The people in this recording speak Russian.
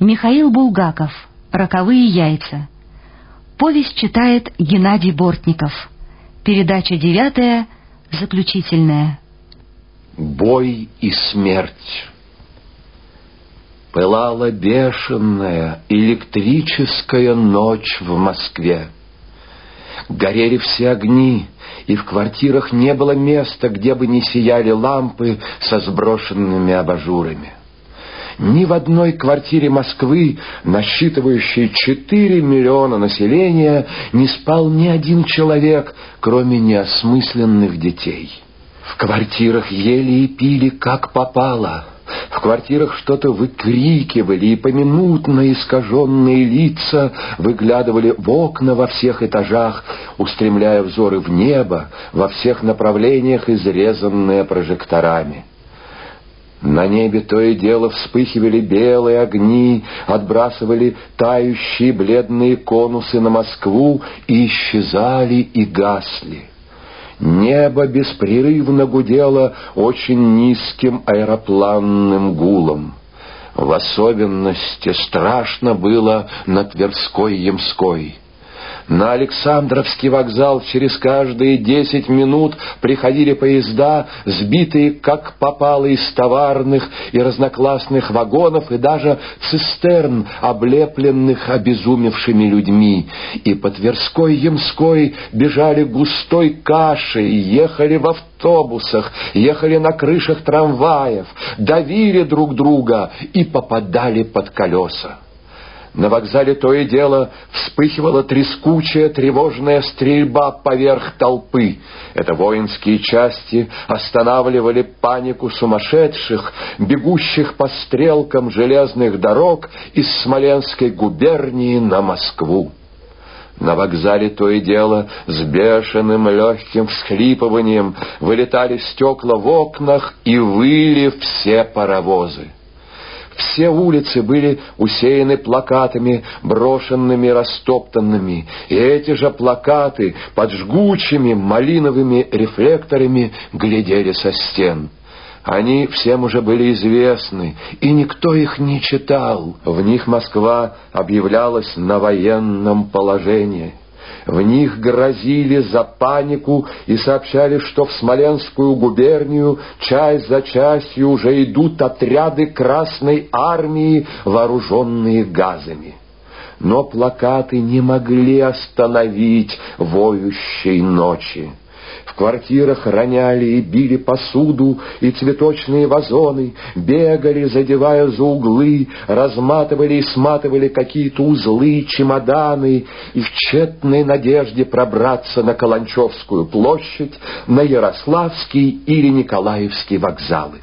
Михаил Булгаков. «Роковые яйца». Повесть читает Геннадий Бортников. Передача девятая, заключительная. Бой и смерть. Пылала бешеная электрическая ночь в Москве. Горели все огни, и в квартирах не было места, где бы не сияли лампы со сброшенными абажурами. Ни в одной квартире Москвы, насчитывающей 4 миллиона населения, не спал ни один человек, кроме неосмысленных детей. В квартирах ели и пили, как попало. В квартирах что-то выкрикивали, и поминутно искаженные лица выглядывали в окна во всех этажах, устремляя взоры в небо, во всех направлениях, изрезанные прожекторами. На небе то и дело вспыхивали белые огни, отбрасывали тающие бледные конусы на Москву и исчезали и гасли. Небо беспрерывно гудело очень низким аэропланным гулом. В особенности страшно было на Тверской Ямской. На Александровский вокзал через каждые десять минут приходили поезда, сбитые как попало из товарных и разноклассных вагонов и даже цистерн, облепленных обезумевшими людьми. И по Тверской Ямской бежали густой кашей, ехали в автобусах, ехали на крышах трамваев, давили друг друга и попадали под колеса. На вокзале то и дело вспыхивала трескучая тревожная стрельба поверх толпы. Это воинские части останавливали панику сумасшедших, бегущих по стрелкам железных дорог из Смоленской губернии на Москву. На вокзале то и дело с бешеным легким всхлипыванием вылетали стекла в окнах и выли все паровозы. Все улицы были усеяны плакатами, брошенными, растоптанными, и эти же плакаты под жгучими малиновыми рефлекторами глядели со стен. Они всем уже были известны, и никто их не читал. В них Москва объявлялась на военном положении. В них грозили за панику и сообщали, что в Смоленскую губернию часть за частью уже идут отряды Красной Армии, вооруженные газами. Но плакаты не могли остановить воющей ночи. В квартирах роняли и били посуду и цветочные вазоны, бегали, задевая за углы, разматывали и сматывали какие-то узлы, чемоданы, и в тщетной надежде пробраться на Каланчевскую площадь, на Ярославский или Николаевский вокзалы.